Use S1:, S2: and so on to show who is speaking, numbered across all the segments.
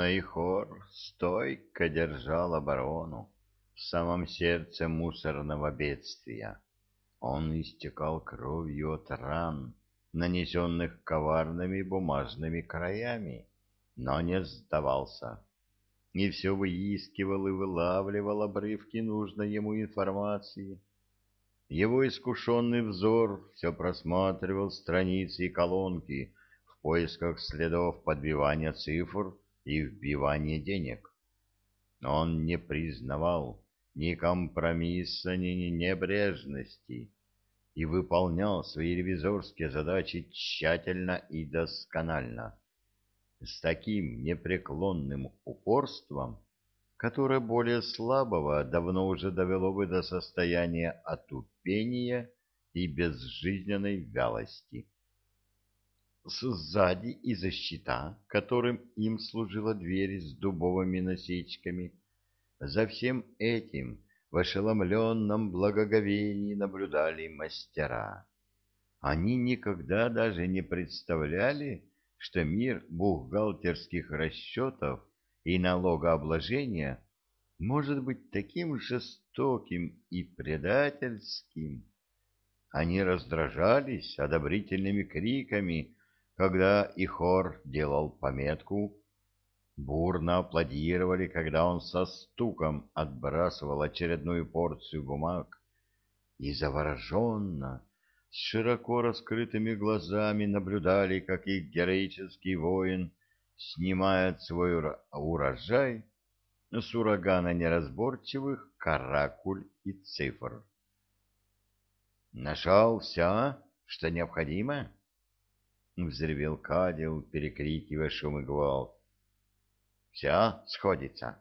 S1: Айхор стойко держал оборону в самом сердце мусорного бедствия. Он истекал кровью от ран, нанесенных коварными бумажными краями, но не сдавался. И все выискивал и вылавливал обрывки нужной ему информации. Его искушенный взор все просматривал страницы и колонки в поисках следов подбивания цифр и вбивания денег. Он не признавал ни компромисса, ни небрежности и выполнял свои ревизорские задачи тщательно и досконально, с таким непреклонным упорством, которое более слабого давно уже довело бы до состояния отупения и безжизненной вялости. Сзади из-за щита, которым им служила дверь с дубовыми насечками, за всем этим в ошеломленном благоговении наблюдали мастера. Они никогда даже не представляли, что мир бухгалтерских расчетов и налогообложения может быть таким жестоким и предательским. Они раздражались одобрительными криками, когда Ихор делал пометку бурно аплодировали, когда он со стуком отбрасывал очередную порцию бумаг, и завороженно, с широко раскрытыми глазами наблюдали, как их героический воин снимает свой урожай с урагана неразборчивых каракуль и цифр. «Нашел все, что необходимо?» — взревел Кадил, перекрикивая шум и гвалт. Все сходится.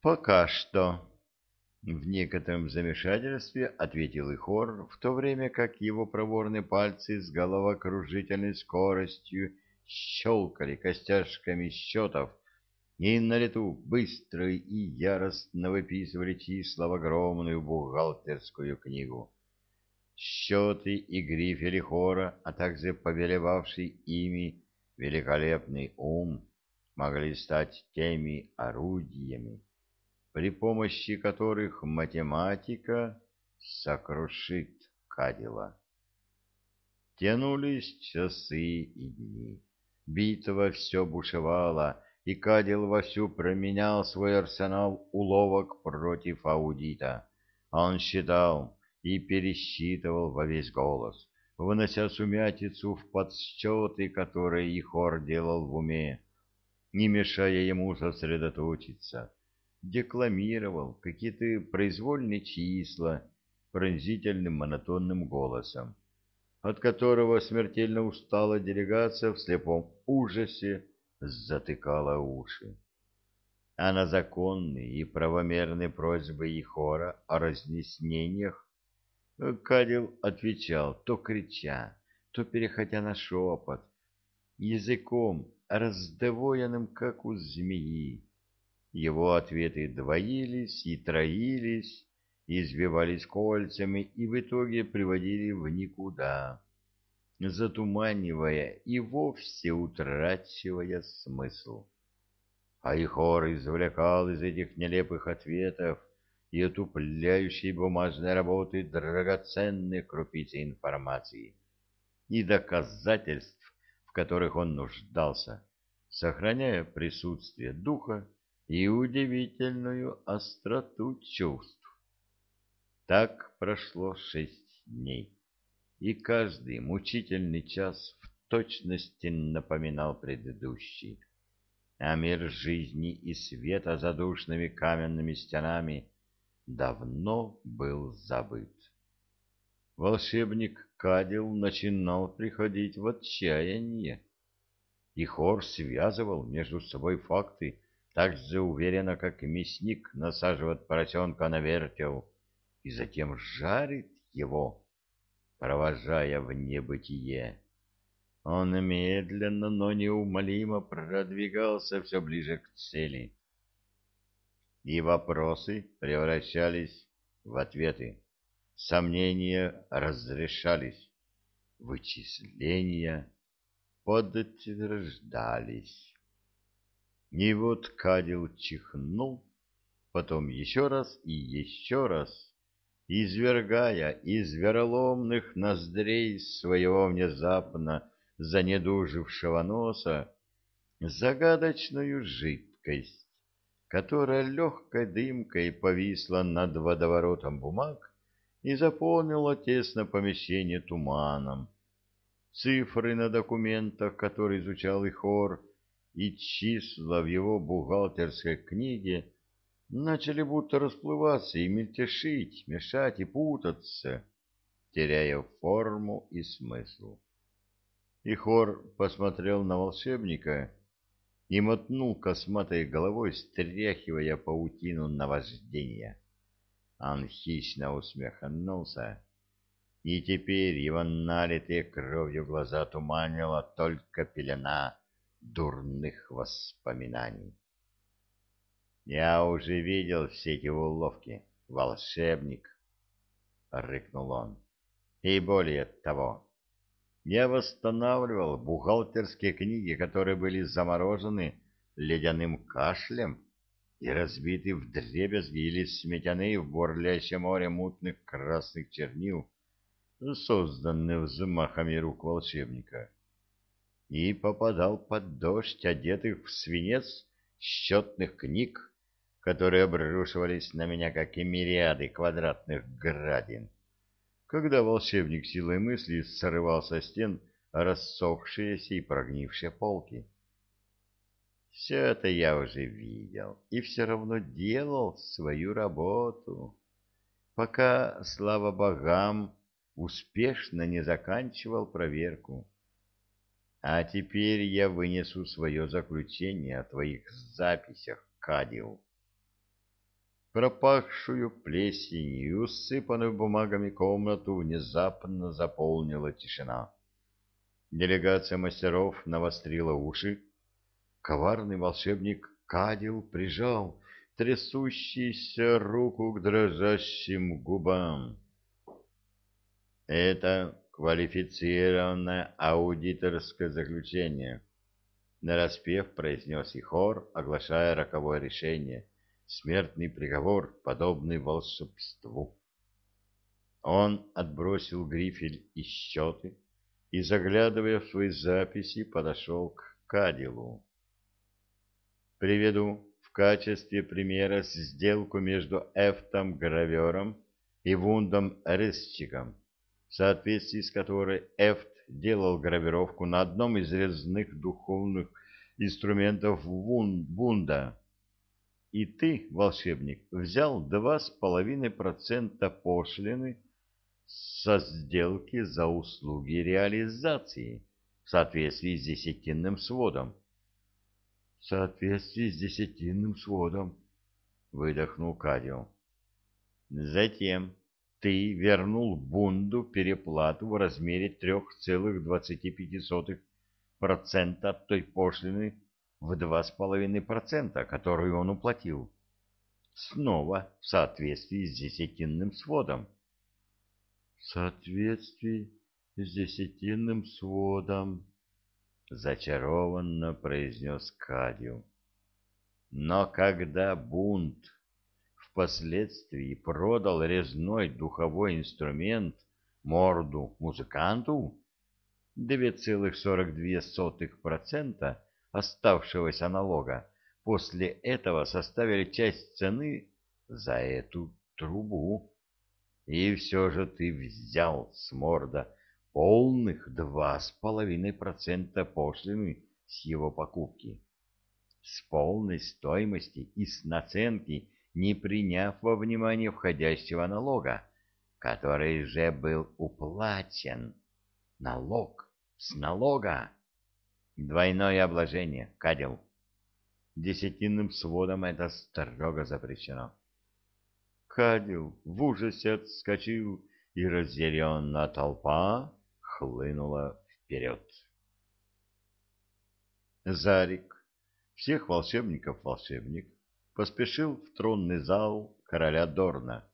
S1: Пока что, в некотором замешательстве ответил Ихор, в то время как его проворные пальцы с головокружительной скоростью щелкали костяшками счетов и на лету быстро и яростно выписывали числа в огромную бухгалтерскую книгу. Счеты и грифели хора, а также повелевавший ими великолепный ум могли стать теми орудиями, при помощи которых математика сокрушит Кадила. Тянулись часы и дни. Битва все бушевала, и Кадил вовсю променял свой арсенал уловок против аудита. Он считал и пересчитывал во весь голос, вынося сумятицу в подсчеты, которые Ихор делал в уме, не мешая ему сосредоточиться, декламировал какие-то произвольные числа пронзительным монотонным голосом, от которого смертельно устала делегация в слепом ужасе затыкала уши. А на законные и правомерные просьбы Ихора о разнеснениях Кадил отвечал, то крича, то переходя на шепот, языком, раздвоенным, как у змеи. Его ответы двоились и троились, извивались кольцами и в итоге приводили в никуда, затуманивая и вовсе утрачивая смысл. Айхор извлекал из этих нелепых ответов и отупляющей бумажной работы драгоценные крупицы информации и доказательств, в которых он нуждался, сохраняя присутствие духа и удивительную остроту чувств. Так прошло шесть дней, и каждый мучительный час в точности напоминал предыдущий. А мир жизни и света за душными каменными стенами давно был забыт. Волшебник Кадил начинал приходить в отчаяние, и хор связывал между собой факты так же уверенно, как мясник насаживает поросенка на вертел и затем жарит его, провожая в небытие. Он медленно, но неумолимо продвигался все ближе к цели и вопросы превращались в ответы, сомнения разрешались, вычисления подтверждались. И вот Кадил чихнул, потом еще раз и еще раз, извергая из вероломных ноздрей своего внезапно занедужившего носа загадочную жидкость, которая легкой дымкой повисла над водоворотом бумаг и заполнила тесно помещение туманом. Цифры на документах, которые изучал Ихор, и числа в его бухгалтерской книге начали будто расплываться и мельтешить, мешать и путаться, теряя форму и смысл. Ихор посмотрел на волшебника и мотнул косматой головой, стряхивая паутину наваждения. Он хищно усмехнулся, и теперь его налитые кровью глаза туманила только пелена дурных воспоминаний. «Я уже видел все эти уловки, волшебник», — рыкнул он. «И более того, я восстанавливал бухгалтерские книги, которые были заморожены ледяным кашлем и разбиты в дребезги или сметены в бурлящее море мутных красных чернил, созданные взмахами рук волшебника, и попадал под дождь одетых в свинец счетных книг, которые обрушивались на меня, как и мириады квадратных градин когда волшебник силой мысли срывал со стен рассохшиеся и прогнившие полки. Все это я уже видел и все равно делал свою работу, пока, слава богам, успешно не заканчивал проверку. А теперь я вынесу свое заключение о твоих записях, Кадил пропахшую плесенью и усыпанную бумагами комнату внезапно заполнила тишина. Делегация мастеров навострила уши. Коварный волшебник Кадил прижал трясущуюся руку к дрожащим губам. Это квалифицированное аудиторское заключение. Нараспев произнес Ихор, оглашая роковое решение — смертный приговор, подобный волшебству. Он отбросил грифель и счеты и, заглядывая в свои записи, подошел к Кадилу. Приведу в качестве примера сделку между Эфтом Гравером и Вундом Резчиком, в соответствии с которой Эфт делал гравировку на одном из резных духовных инструментов Вунда и ты, волшебник, взял два с половиной процента пошлины со сделки за услуги реализации в соответствии с десятинным сводом. — В соответствии с десятинным сводом, — выдохнул Кадио. — Затем ты вернул Бунду переплату в размере трех целых двадцати пяти сотых процента от той пошлины, в два с половиной процента, которую он уплатил. Снова в соответствии с десятинным сводом. В соответствии с десятинным сводом, зачарованно произнес Кадил. Но когда бунт впоследствии продал резной духовой инструмент морду музыканту, 2,42% оставшегося налога после этого составили часть цены за эту трубу. И все же ты взял с морда полных два с половиной процента пошлины с его покупки. С полной стоимости и с наценки, не приняв во внимание входящего налога, который же был уплачен. Налог с налога. Двойное обложение, кадил. Десятинным сводом это строго запрещено. Кадил в ужасе отскочил, и разъяренная толпа хлынула вперед. Зарик, всех волшебников волшебник, поспешил в тронный зал короля Дорна.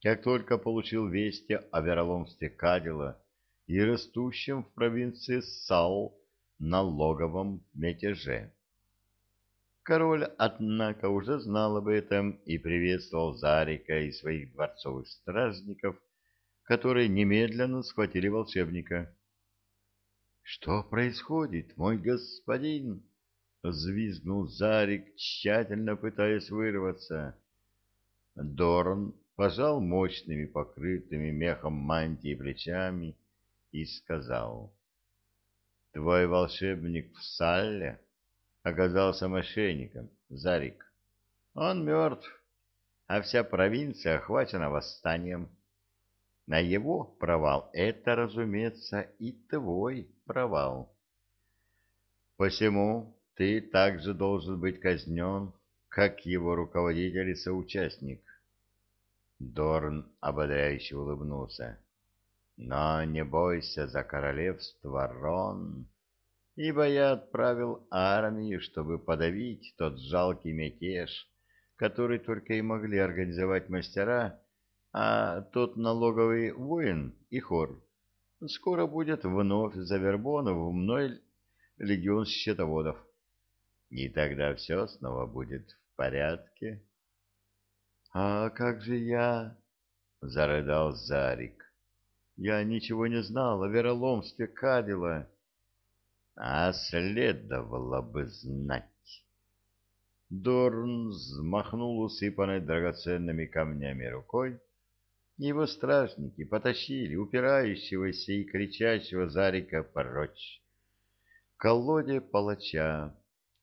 S1: Как только получил вести о вероломстве Кадила и растущем в провинции Сал налоговом мятеже. Король, однако, уже знал об этом и приветствовал Зарика и своих дворцовых стражников, которые немедленно схватили волшебника. — Что происходит, мой господин? — взвизгнул Зарик, тщательно пытаясь вырваться. Дорн пожал мощными покрытыми мехом мантии плечами и сказал, «Твой волшебник в Салле оказался мошенником, Зарик. Он мертв, а вся провинция охвачена восстанием. На его провал это, разумеется, и твой провал. Посему ты также должен быть казнен, как его руководитель и соучастник. Дорн ободряюще улыбнулся. «Но не бойся за королевство Рон, ибо я отправил армию, чтобы подавить тот жалкий мятеж, который только и могли организовать мастера, а тот налоговый воин и хор скоро будет вновь завербован в мной легион счетоводов. И тогда все снова будет в порядке». — А как же я? — зарыдал Зарик. — Я ничего не знал о вероломстве Кадила. — А следовало бы знать. Дорн взмахнул усыпанной драгоценными камнями рукой. Его стражники потащили упирающегося и кричащего Зарика прочь. Колоде палача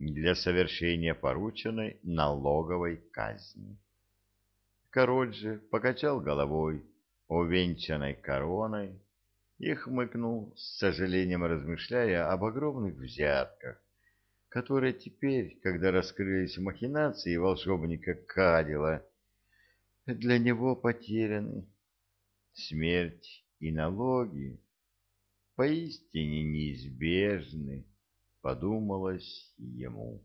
S1: для совершения порученной налоговой казни. Король же покачал головой, увенчанной короной, и хмыкнул, с сожалением размышляя об огромных взятках, которые теперь, когда раскрылись махинации волшебника Кадила, для него потеряны. Смерть и налоги поистине неизбежны, подумалось ему.